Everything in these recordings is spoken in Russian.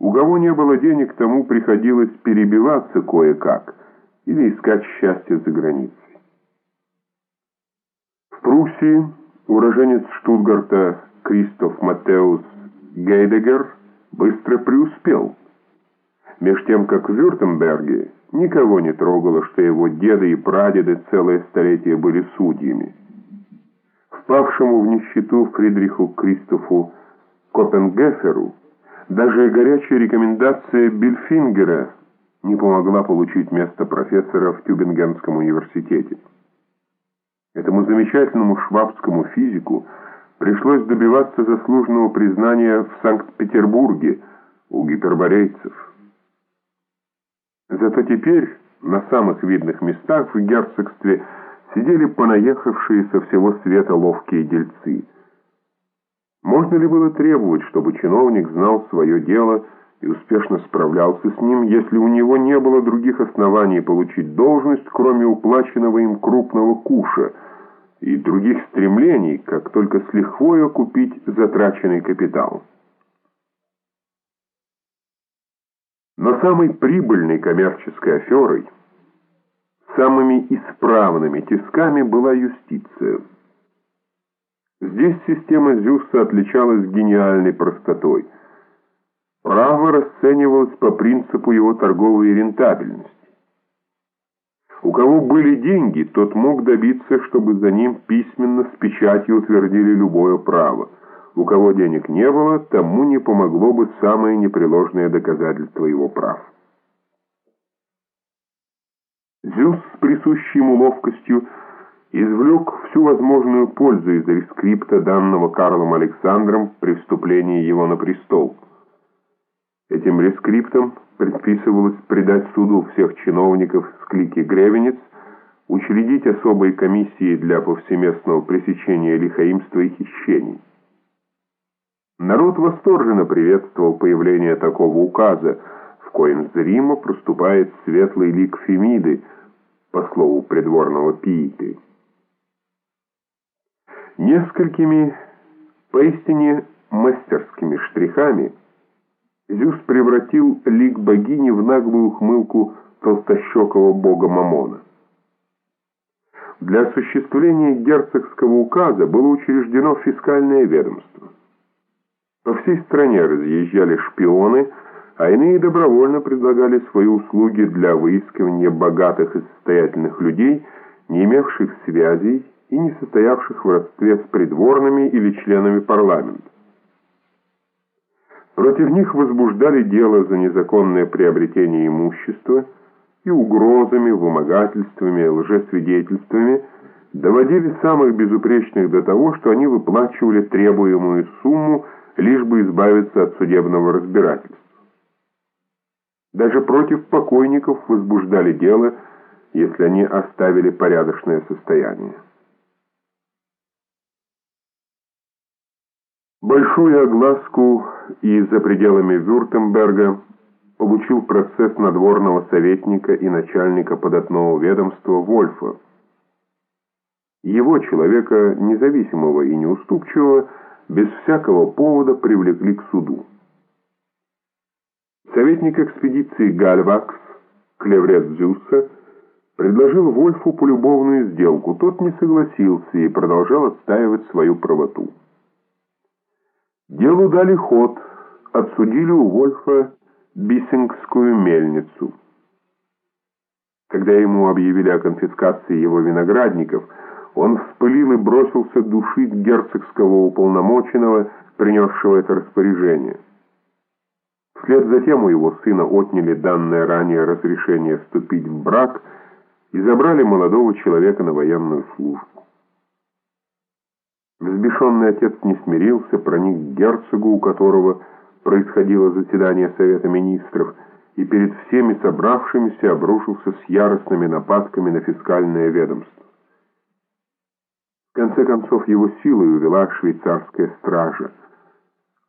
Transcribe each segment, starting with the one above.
У кого не было денег, тому приходилось перебиваться кое-как или искать счастье за границей. В Пруссии уроженец Штутгарта Кристоф Матеус Гейдегер быстро преуспел, меж тем как в Вюртемберге никого не трогало, что его деды и прадеды целое столетие были судьями. Впавшему в нищету Фридриху Кристофу Копенгеферу даже горячая рекомендация Бильфингера не помогла получить место профессора в Тюбингенском университете. Этому замечательному швабскому физику пришлось добиваться заслуженного признания в Санкт-Петербурге у гиперборейцев. Зато теперь на самых видных местах в герцогстве сидели понаехавшие со всего света ловкие дельцы. Можно ли было требовать, чтобы чиновник знал свое дело и успешно справлялся с ним, если у него не было других оснований получить должность, кроме уплаченного им крупного куша, и других стремлений, как только с лихвой окупить затраченный капитал? Но самой прибыльной коммерческой аферой, самыми исправными тисками была юстиция. Здесь система Зюса отличалась гениальной простотой. Право расценивалось по принципу его торговой рентабельности. У кого были деньги, тот мог добиться, чтобы за ним письменно с печатью утвердили любое право. У кого денег не было, тому не помогло бы самое непреложное доказательство его прав. Зюс с присущей ему ловкостью извлек всю возможную пользу из рескрипта, данного Карлом Александром при вступлении его на престол. Этим рескриптом предписывалось предать суду всех чиновников с клики Гревенец, учредить особые комиссии для повсеместного пресечения лихаимства и хищений. Народ восторженно приветствовал появление такого указа, в коем зримо проступает светлый лик Фемиды, по слову придворного Пииты. Несколькими, поистине мастерскими штрихами Зюс превратил лик богини в наглую ухмылку толстощекого бога Мамона. Для осуществления герцогского указа было учреждено фискальное ведомство. По всей стране разъезжали шпионы, а иные добровольно предлагали свои услуги для выискивания богатых и состоятельных людей, не имевших связей и не состоявших в родстве с придворными или членами парламента. Против них возбуждали дело за незаконное приобретение имущества и угрозами, вымогательствами, лжесвидетельствами доводили самых безупречных до того, что они выплачивали требуемую сумму, лишь бы избавиться от судебного разбирательства. Даже против покойников возбуждали дело, если они оставили порядочное состояние. Большую огласку и за пределами Вюртемберга получил процесс надворного советника и начальника податного ведомства Вольфа. Его, человека независимого и неуступчивого, без всякого повода привлекли к суду. Советник экспедиции Гальвакс, Клеврет Зюсса, предложил Вольфу полюбовную сделку. Тот не согласился и продолжал отстаивать свою правоту. Делу дали ход, отсудили у Вольфа Биссингскую мельницу. Когда ему объявили о конфискации его виноградников, он вспылил и бросился душить герцогского уполномоченного, принесшего это распоряжение. Вслед за тем у его сына отняли данное ранее разрешение вступить в брак и забрали молодого человека на военную службу. Взбешенный отец не смирился, проник к герцогу, у которого происходило заседание Совета Министров, и перед всеми собравшимися обрушился с яростными нападками на фискальное ведомство. В конце концов, его силой увела швейцарская стража.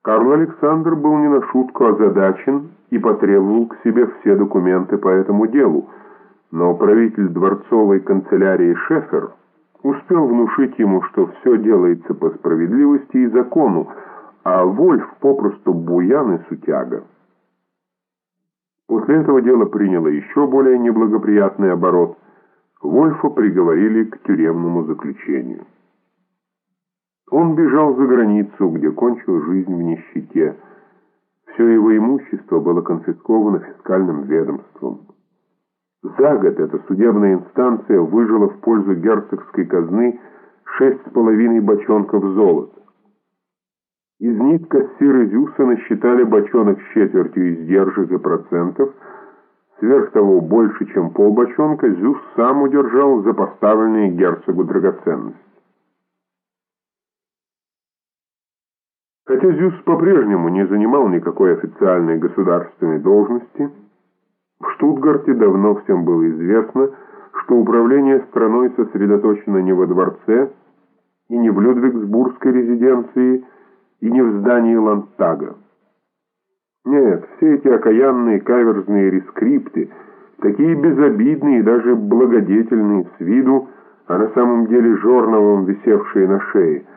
Карл Александр был не на шутку озадачен и потребовал к себе все документы по этому делу, но правитель дворцовой канцелярии Шефер успел внушить ему, что все делается по справедливости и закону, а Вольф попросту буян и сутяга. После этого дело приняло еще более неблагоприятный оборот. Вольфа приговорили к тюремному заключению. Он бежал за границу, где кончил жизнь в нищете. Все его имущество было конфисковано фискальным ведомством. За год эта судебная инстанция выжила в пользу герцогской казны шесть с половиной бочонков золота. Из них кассиры Зюса насчитали бочонок с четвертью издержек и процентов. Сверх того, больше, чем полбочонка, Зюс сам удержал за поставленные герцогу драгоценности. Хотя Зюс по-прежнему не занимал никакой официальной государственной должности, Штутгарте давно всем было известно, что управление страной сосредоточено не во дворце и не в Людвигсбургской резиденции, и не в здании Ландтага. Нет, все эти окаянные каверзные рескрипты, такие безобидные и даже благодетельные с виду, а на самом деле жорновым висевшие на шее –